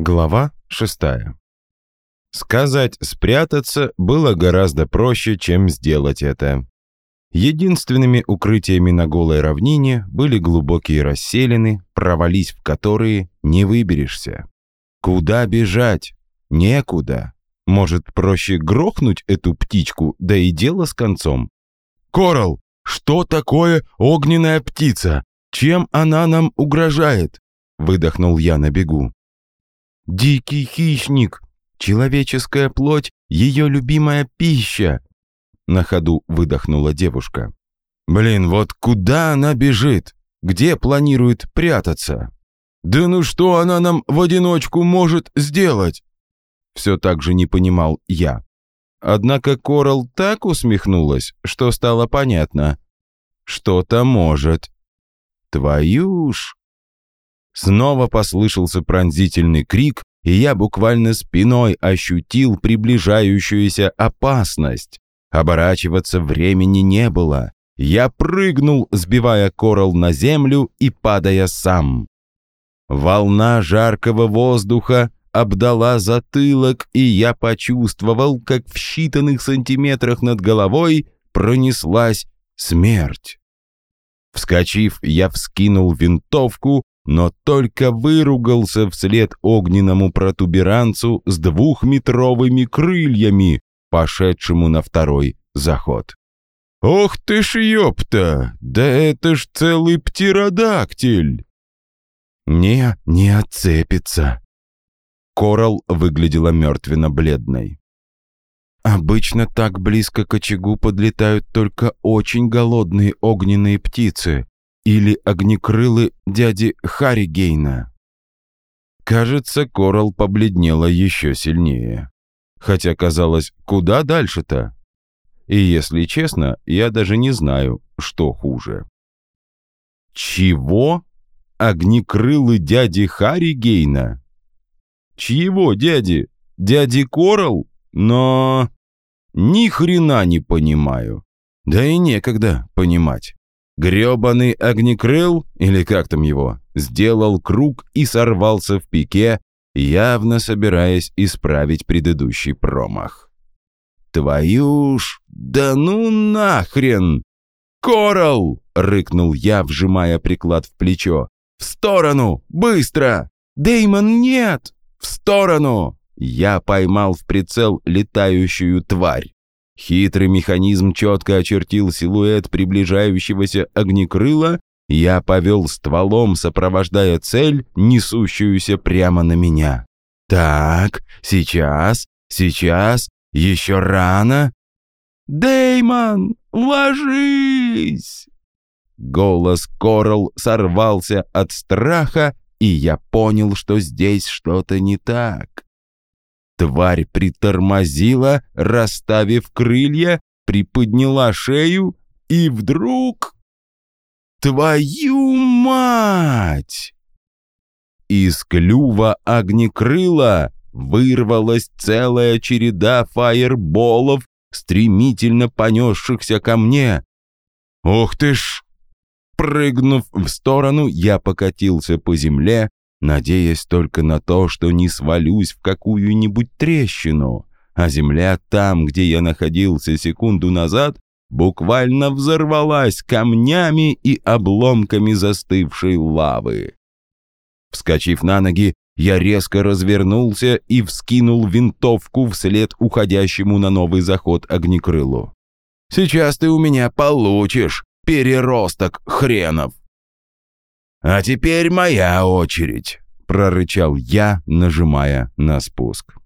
Глава шестая. Сказать «спрятаться» было гораздо проще, чем сделать это. Единственными укрытиями на голой равнине были глубокие расселины, провались в которые не выберешься. Куда бежать? Некуда. Может, проще грохнуть эту птичку, да и дело с концом? «Корал, что такое огненная птица? Чем она нам угрожает?» Выдохнул я на бегу. «Дикий хищник! Человеческая плоть — ее любимая пища!» На ходу выдохнула девушка. «Блин, вот куда она бежит? Где планирует прятаться? Да ну что она нам в одиночку может сделать?» Все так же не понимал я. Однако Корал так усмехнулась, что стало понятно. Что-то может. Твою ж... Снова послышался пронзительный крик, и я буквально спиной ощутил приближающуюся опасность. Оборачиваться времени не было. Я прыгнул, сбивая коралл на землю и падая сам. Волна жаркого воздуха обдала затылок, и я почувствовал, как в считанных сантиметрах над головой пронеслась смерть. Вскочив, я вскинул винтовку но только выругался вслед огненному протуберанцу с двухметровыми крыльями, пошедшему на второй заход. «Ох ты ж ёпта! Да это ж целый птеродактиль!» «Не, не отцепится!» Корал выглядела мертвенно-бледной. «Обычно так близко к очагу подлетают только очень голодные огненные птицы, или огнекрылы дяди Харригейна. Кажется, Корал побледнела еще сильнее. Хотя казалось, куда дальше-то? И если честно, я даже не знаю, что хуже. Чего? Огнекрылы дяди Харригейна? Чьего дяди? Дяди Корал? Но... Ни хрена не понимаю. Да и некогда понимать. Грёбаный огнекрыл, или как там его, сделал круг и сорвался в пике, явно собираясь исправить предыдущий промах. «Твою ж, да ну нахрен!» «Коралл!» — рыкнул я, вжимая приклад в плечо. «В сторону! Быстро! Деймон, нет! В сторону!» Я поймал в прицел летающую тварь. Хитрый механизм четко очертил силуэт приближающегося огнекрыла, я повел стволом, сопровождая цель, несущуюся прямо на меня. «Так, сейчас, сейчас, еще рано!» Деймон, ложись!» Голос Корал сорвался от страха, и я понял, что здесь что-то не так. Тварь притормозила, расставив крылья, приподняла шею и вдруг... Твою мать! Из клюва огнекрыла вырвалась целая череда фаерболов, стремительно понесшихся ко мне. «Ух ты ж!» Прыгнув в сторону, я покатился по земле, надеясь только на то, что не свалюсь в какую-нибудь трещину, а земля там, где я находился секунду назад, буквально взорвалась камнями и обломками застывшей лавы. Вскочив на ноги, я резко развернулся и вскинул винтовку вслед уходящему на новый заход огнекрылу. «Сейчас ты у меня получишь, переросток хренов!» «А теперь моя очередь», — прорычал я, нажимая на спуск.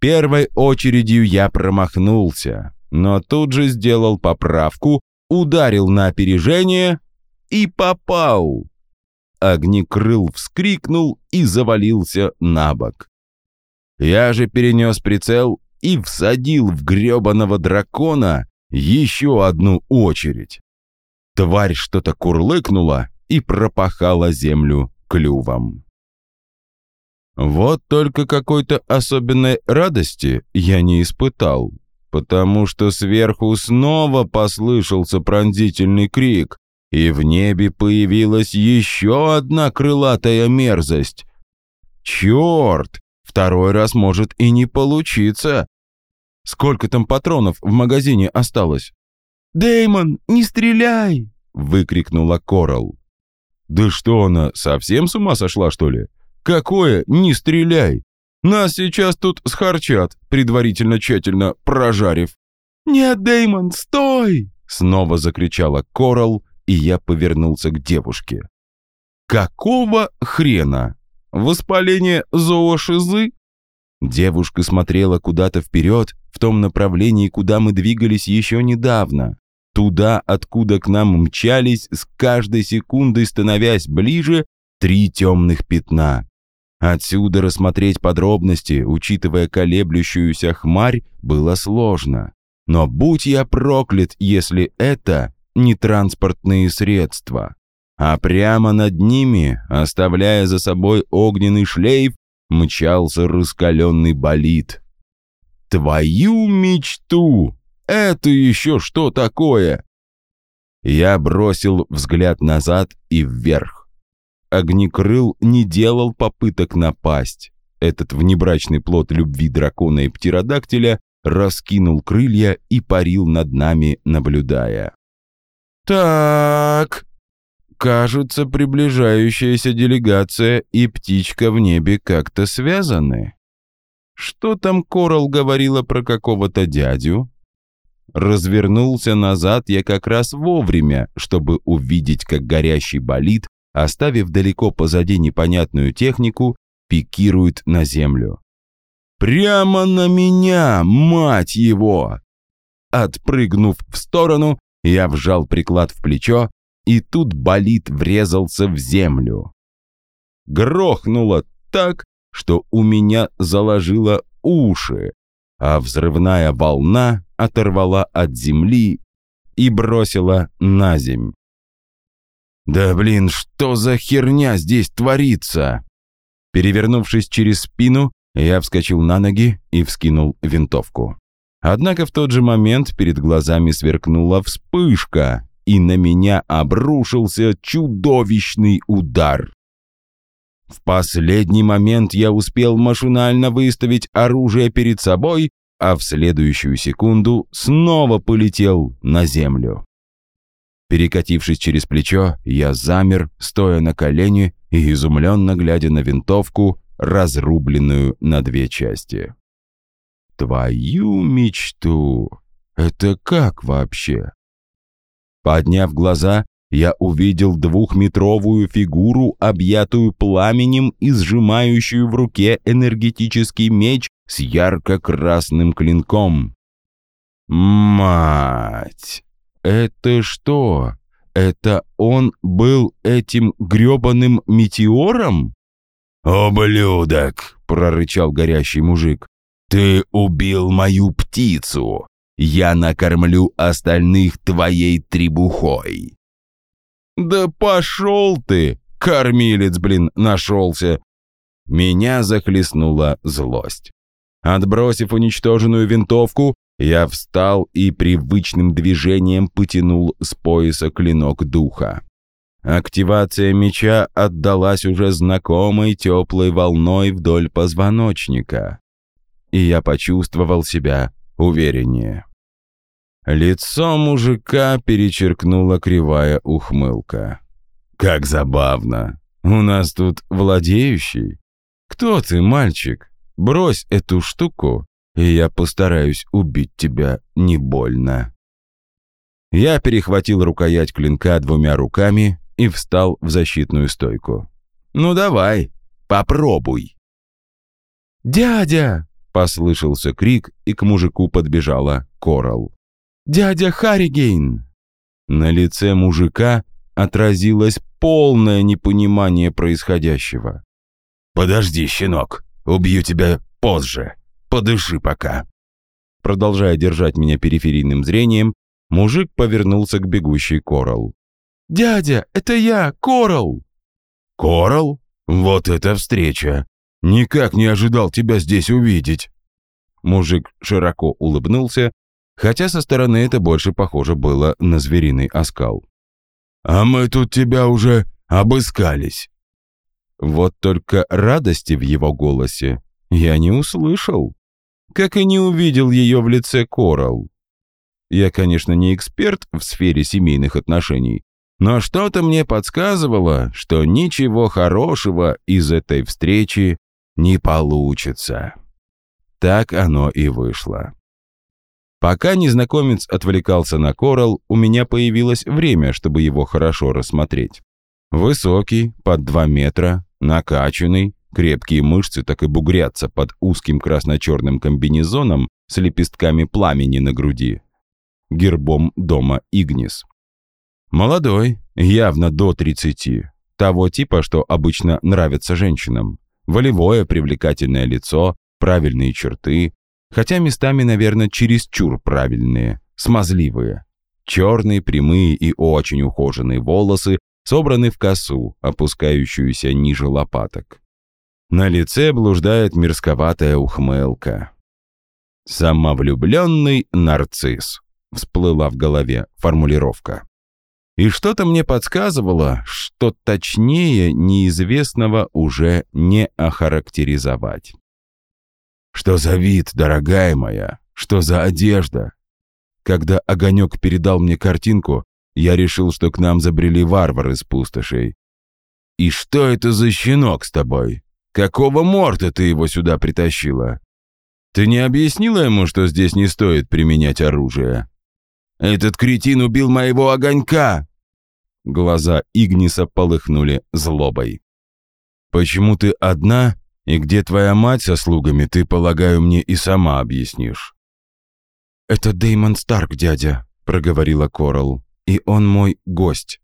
Первой очередью я промахнулся, но тут же сделал поправку, ударил на опережение и попал. Огнекрыл вскрикнул и завалился на бок. Я же перенес прицел и всадил в гребаного дракона еще одну очередь. Тварь что-то курлыкнула и пропахала землю клювом. Вот только какой-то особенной радости я не испытал, потому что сверху снова послышался пронзительный крик, и в небе появилась еще одна крылатая мерзость. Черт! Второй раз может и не получиться. Сколько там патронов в магазине осталось? Деймон, не стреляй!» — выкрикнула Корал. «Да что она, совсем с ума сошла, что ли? Какое «не стреляй»? Нас сейчас тут схарчат, предварительно тщательно прожарив». «Нет, Деймон, стой!» — снова закричала Корал, и я повернулся к девушке. «Какого хрена? Воспаление зоошизы?» Девушка смотрела куда-то вперед, в том направлении, куда мы двигались еще недавно. Туда, откуда к нам мчались, с каждой секундой становясь ближе, три темных пятна. Отсюда рассмотреть подробности, учитывая колеблющуюся хмарь, было сложно. Но будь я проклят, если это не транспортные средства. А прямо над ними, оставляя за собой огненный шлейф, мчался раскаленный болид. «Твою мечту! Это еще что такое?» Я бросил взгляд назад и вверх. Огнекрыл не делал попыток напасть. Этот внебрачный плод любви дракона и птеродактиля раскинул крылья и парил над нами, наблюдая. «Так...» Кажется, приближающаяся делегация и птичка в небе как-то связаны. Что там Корал говорила про какого-то дядю? Развернулся назад я как раз вовремя, чтобы увидеть, как горящий болид, оставив далеко позади непонятную технику, пикирует на землю. Прямо на меня, мать его! Отпрыгнув в сторону, я вжал приклад в плечо, и тут болид врезался в землю. Грохнуло так, что у меня заложило уши, а взрывная волна оторвала от земли и бросила на земь. «Да блин, что за херня здесь творится?» Перевернувшись через спину, я вскочил на ноги и вскинул винтовку. Однако в тот же момент перед глазами сверкнула вспышка, и на меня обрушился чудовищный удар. В последний момент я успел машинально выставить оружие перед собой, а в следующую секунду снова полетел на землю. Перекатившись через плечо, я замер, стоя на колени и изумленно глядя на винтовку, разрубленную на две части. «Твою мечту! Это как вообще?» Подняв глаза, я увидел двухметровую фигуру, объятую пламенем и сжимающую в руке энергетический меч с ярко-красным клинком. «Мать! Это что? Это он был этим грёбаным метеором?» «Ублюдок!» — прорычал горящий мужик. «Ты убил мою птицу! Я накормлю остальных твоей требухой». «Да пошел ты, кормилец, блин, нашелся!» Меня захлестнула злость. Отбросив уничтоженную винтовку, я встал и привычным движением потянул с пояса клинок духа. Активация меча отдалась уже знакомой теплой волной вдоль позвоночника. И я почувствовал себя увереннее. Лицо мужика перечеркнула кривая ухмылка. «Как забавно! У нас тут владеющий. Кто ты, мальчик? Брось эту штуку, и я постараюсь убить тебя не больно». Я перехватил рукоять клинка двумя руками и встал в защитную стойку. «Ну давай, попробуй!» «Дядя!» — послышался крик, и к мужику подбежала Корал. Дядя Харригейн!» На лице мужика отразилось полное непонимание происходящего. «Подожди, щенок, убью тебя позже. Подыши пока». Продолжая держать меня периферийным зрением, мужик повернулся к бегущей Корал. «Дядя, это я, Корал!» «Корал? Вот это встреча! Никак не ожидал тебя здесь увидеть!» Мужик широко улыбнулся хотя со стороны это больше похоже было на звериный оскал. «А мы тут тебя уже обыскались». Вот только радости в его голосе я не услышал, как и не увидел ее в лице Корал. Я, конечно, не эксперт в сфере семейных отношений, но что-то мне подсказывало, что ничего хорошего из этой встречи не получится. Так оно и вышло. Пока незнакомец отвлекался на Корал, у меня появилось время, чтобы его хорошо рассмотреть. Высокий, под 2 метра, накачанный, крепкие мышцы так и бугрятся под узким красно-черным комбинезоном с лепестками пламени на груди. Гербом дома Игнис. Молодой, явно до 30. Того типа, что обычно нравится женщинам. Волевое, привлекательное лицо, правильные черты, хотя местами, наверное, чересчур правильные, смазливые. Черные, прямые и очень ухоженные волосы собраны в косу, опускающуюся ниже лопаток. На лице блуждает мерзковатая ухмылка. «Самовлюбленный нарцисс», — всплыла в голове формулировка. И что-то мне подсказывало, что точнее неизвестного уже не охарактеризовать. Что за вид, дорогая моя? Что за одежда? Когда Огонек передал мне картинку, я решил, что к нам забрели варвары с пустошей. И что это за щенок с тобой? Какого морда ты его сюда притащила? Ты не объяснила ему, что здесь не стоит применять оружие? Этот кретин убил моего огонька!» Глаза Игниса полыхнули злобой. «Почему ты одна и где твоя мать со слугами, ты, полагаю, мне и сама объяснишь». «Это Деймон Старк, дядя», — проговорила Корал. «И он мой гость.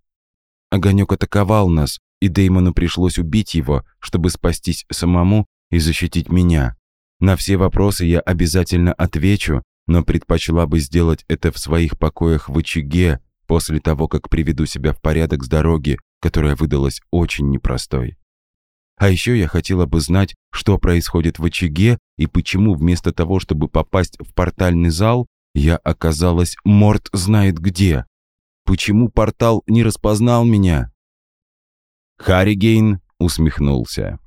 Огонек атаковал нас, и Деймону пришлось убить его, чтобы спастись самому и защитить меня. На все вопросы я обязательно отвечу, но предпочла бы сделать это в своих покоях в очаге после того, как приведу себя в порядок с дороги, которая выдалась очень непростой. А еще я хотела бы знать, что происходит в очаге и почему вместо того, чтобы попасть в портальный зал, я оказалась морд знает где. Почему портал не распознал меня? Харригейн усмехнулся.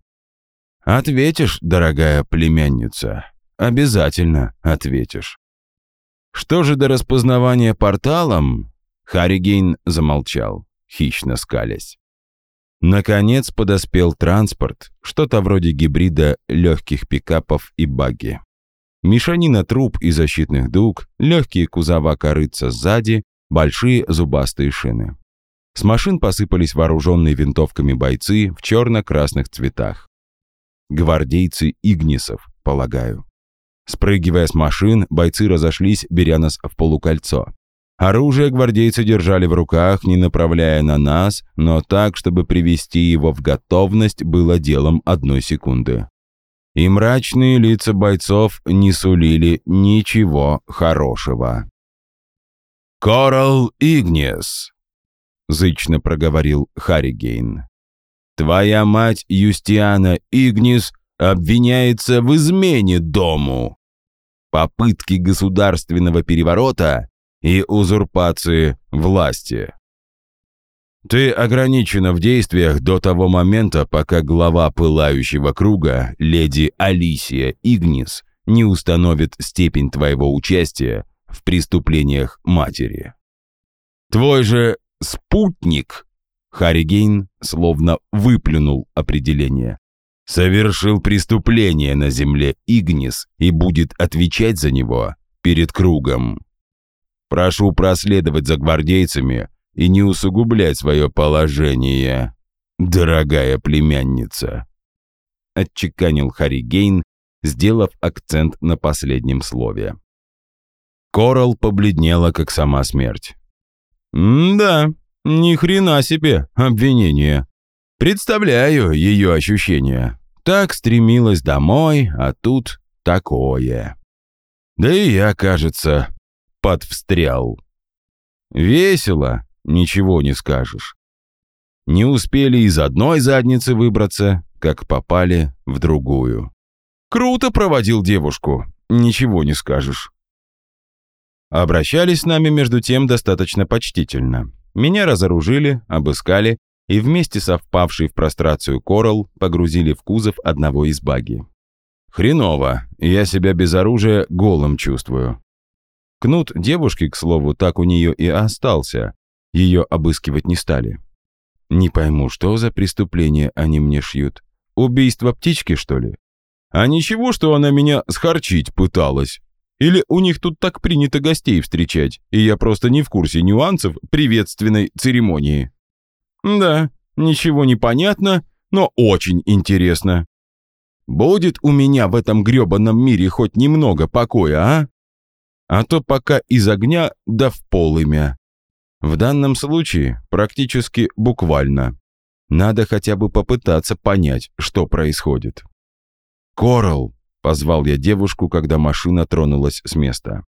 «Ответишь, дорогая племянница. Обязательно ответишь». «Что же до распознавания порталом?» Харригейн замолчал, хищно скалясь. Наконец подоспел транспорт, что-то вроде гибрида легких пикапов и багги. Мешанина труб и защитных дуг, легкие кузова корыца сзади, большие зубастые шины. С машин посыпались вооруженные винтовками бойцы в черно-красных цветах. Гвардейцы Игнисов, полагаю. Спрыгивая с машин, бойцы разошлись, беря нас в полукольцо. Оружие гвардейцы держали в руках, не направляя на нас, но так, чтобы привести его в готовность, было делом одной секунды. И мрачные лица бойцов не сулили ничего хорошего. «Коралл Игнес», — зычно проговорил Харригейн. «Твоя мать Юстиана Игнис обвиняется в измене дому. Попытки государственного переворота и узурпации власти. Ты ограничена в действиях до того момента, пока глава пылающего круга, леди Алисия Игнис, не установит степень твоего участия в преступлениях матери. Твой же спутник, Харригейн словно выплюнул определение, совершил преступление на земле Игнис и будет отвечать за него перед кругом. Прошу проследовать за гвардейцами и не усугублять свое положение, дорогая племянница», — отчеканил Харри Гейн, сделав акцент на последнем слове. Корал побледнела, как сама смерть. «Да, ни хрена себе обвинение. Представляю ее ощущения. Так стремилась домой, а тут такое. Да и я, кажется, подвстрял. Весело, ничего не скажешь. Не успели из одной задницы выбраться, как попали в другую. Круто проводил девушку, ничего не скажешь. Обращались с нами между тем достаточно почтительно. Меня разоружили, обыскали, и вместе со впавшей в прострацию Корал погрузили в кузов одного из баги. «Хреново, я себя без оружия голым чувствую». Кнут девушки, к слову, так у нее и остался. Ее обыскивать не стали. Не пойму, что за преступление они мне шьют. Убийство птички, что ли? А ничего, что она меня схарчить пыталась. Или у них тут так принято гостей встречать, и я просто не в курсе нюансов приветственной церемонии. Да, ничего не понятно, но очень интересно. Будет у меня в этом грёбаном мире хоть немного покоя, а? А то пока из огня да в полымя. В данном случае практически буквально. Надо хотя бы попытаться понять, что происходит. «Коралл!» — позвал я девушку, когда машина тронулась с места.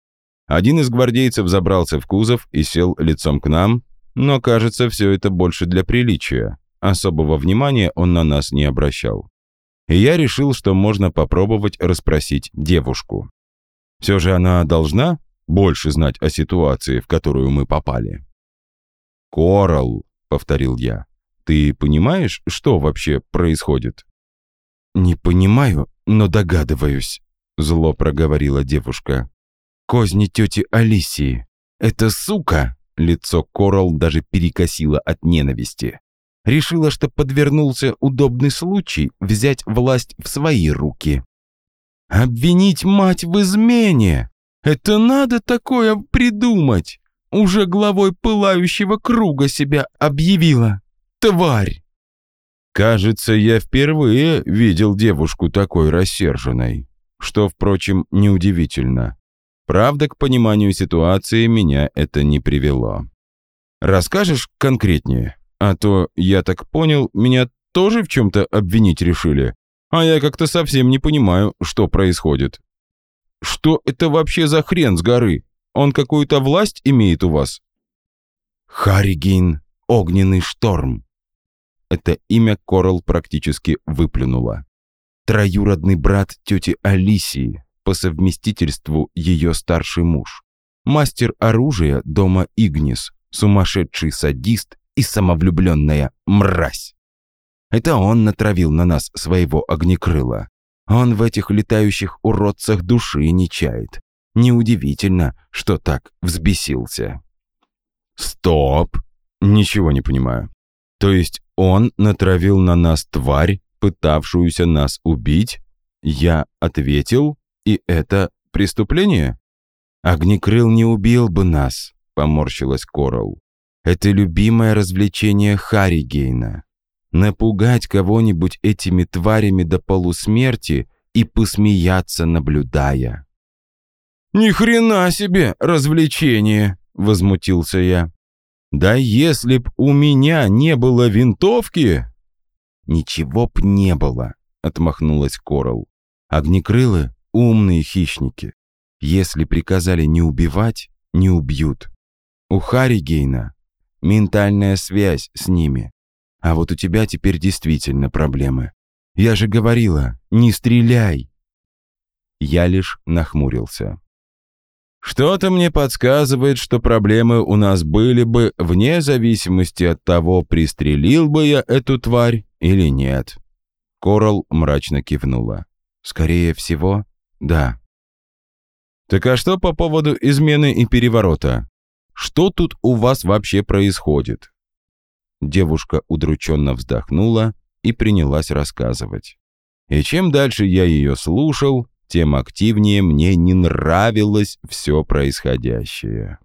Один из гвардейцев забрался в кузов и сел лицом к нам, но, кажется, все это больше для приличия. Особого внимания он на нас не обращал. И я решил, что можно попробовать расспросить девушку. Все же она должна больше знать о ситуации, в которую мы попали. «Коралл», — повторил я, — «ты понимаешь, что вообще происходит?» «Не понимаю, но догадываюсь», — зло проговорила девушка. «Козни тети Алисии. Эта сука!» Лицо Коралл даже перекосило от ненависти. Решила, что подвернулся удобный случай взять власть в свои руки. «Обвинить мать в измене! Это надо такое придумать! уже главой пылающего круга себя объявила. Тварь!» Кажется, я впервые видел девушку такой рассерженной, что, впрочем, неудивительно. Правда, к пониманию ситуации меня это не привело. Расскажешь конкретнее? А то, я так понял, меня тоже в чем-то обвинить решили, а я как-то совсем не понимаю, что происходит. Что это вообще за хрен с горы? Он какую-то власть имеет у вас?» «Харригейн, огненный шторм». Это имя Корал практически выплюнула. Троюродный брат тети Алисии, по совместительству ее старший муж. Мастер оружия дома Игнис, сумасшедший садист и самовлюбленная мразь. Это он натравил на нас своего огнекрыла. Он в этих летающих уродцах души не чает. Неудивительно, что так взбесился. «Стоп! Ничего не понимаю. То есть он натравил на нас тварь, пытавшуюся нас убить? Я ответил, и это преступление?» «Огнекрыл не убил бы нас», — поморщилась Корал. «Это любимое развлечение Харригейна. Напугать кого-нибудь этими тварями до полусмерти и посмеяться, наблюдая». «Ни хрена себе развлечение!» — возмутился я. «Да если б у меня не было винтовки...» «Ничего б не было», — отмахнулась Корал. «Огнекрылы — умные хищники. Если приказали не убивать, не убьют. У Харригейна ментальная связь с ними. А вот у тебя теперь действительно проблемы. Я же говорила, не стреляй!» Я лишь нахмурился. Что-то мне подсказывает, что проблемы у нас были бы вне зависимости от того, пристрелил бы я эту тварь или нет. Корал мрачно кивнула. Скорее всего, да. Так а что по поводу измены и переворота? Что тут у вас вообще происходит? Девушка удрученно вздохнула и принялась рассказывать. И чем дальше я ее слушал, тем активнее мне не нравилось все происходящее.